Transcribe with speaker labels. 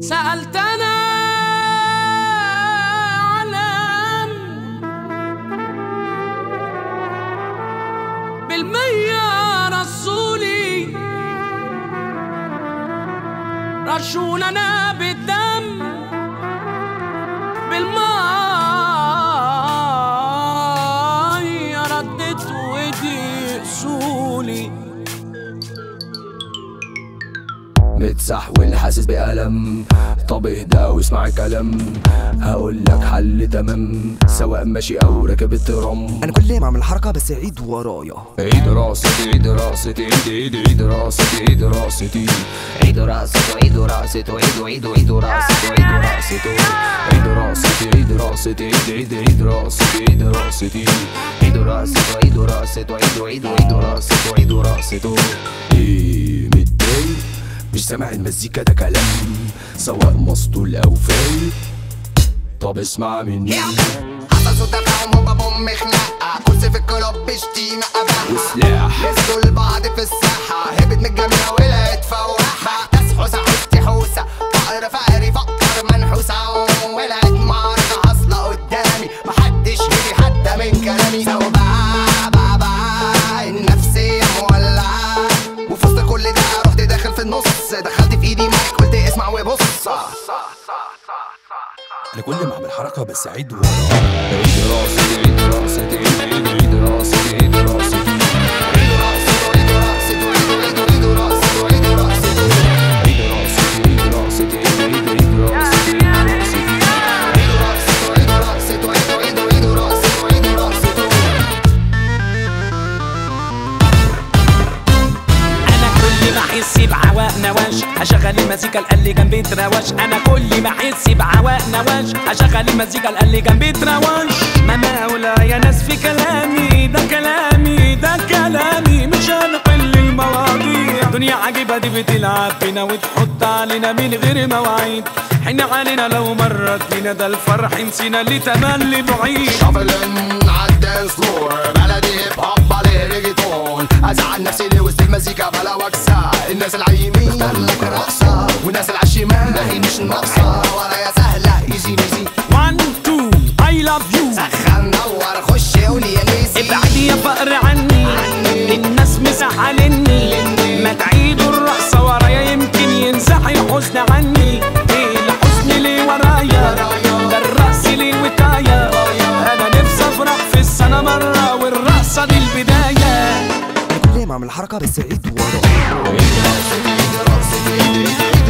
Speaker 1: سألت أنا علام بالمية رسولي رشوننا بالدم.
Speaker 2: متسحول حاسس بألم طب اهدى واسمع الكلام هقول لك حل تمام سواء ماشي أو راكب الترام
Speaker 3: أنا كل ما اعمل حركه بس عيد ورايا
Speaker 2: عيد راستي عيد راستي عيد عيد عيد راستي عيد راستي
Speaker 4: عيد راسته عيد راسته عيد عيد عيد راسته عيد راسته
Speaker 2: عيد راستي عيد راستي عيد عيد عيد راستي عيد راستي
Speaker 4: عيد راسته عيد راسته عيد عيد عيد راسته عيد راسته
Speaker 2: إيه سامع المزيكا ده كلام سواء مسطول أو فايق طب اسمع مني.
Speaker 5: حصل صوت تفاهم هوبا بوم خناقة. كرسي في الكلاب أباحة
Speaker 2: وسلاح.
Speaker 5: نزلوا لبعض أنا كل
Speaker 6: ما اعمل حركه بس عيد ورايا
Speaker 2: عيد راستي عيد راستي عيد عيد عيد راستي
Speaker 1: احس بعواء نواش. أشغل المزيكا اللي جنبي تراوش. أنا كل ما احس بعواء نواش. أشغل المزيكا اللي جنبي تراوش. ما يا ناس في كلامي ده كلامي ده كلامي. مش هنقل المواضيع. دنيا عجيبة دي بتلعب بينا وتحط علينا من غير مواعيد. حن علينا لو مرت بينا ده الفرح. نسينا اللي تملي بعيد.
Speaker 5: شافلن عالدانس فلور بلدي
Speaker 1: أحلى عني. إيه الحزن اللي ورايا ده الرقص ليه وتايا أنا نفسي أفرح في السنة مرة والرقصه دي البداية.
Speaker 3: كل ما أعمل حركة بس عيد ورا؟ إيه ده إيه ده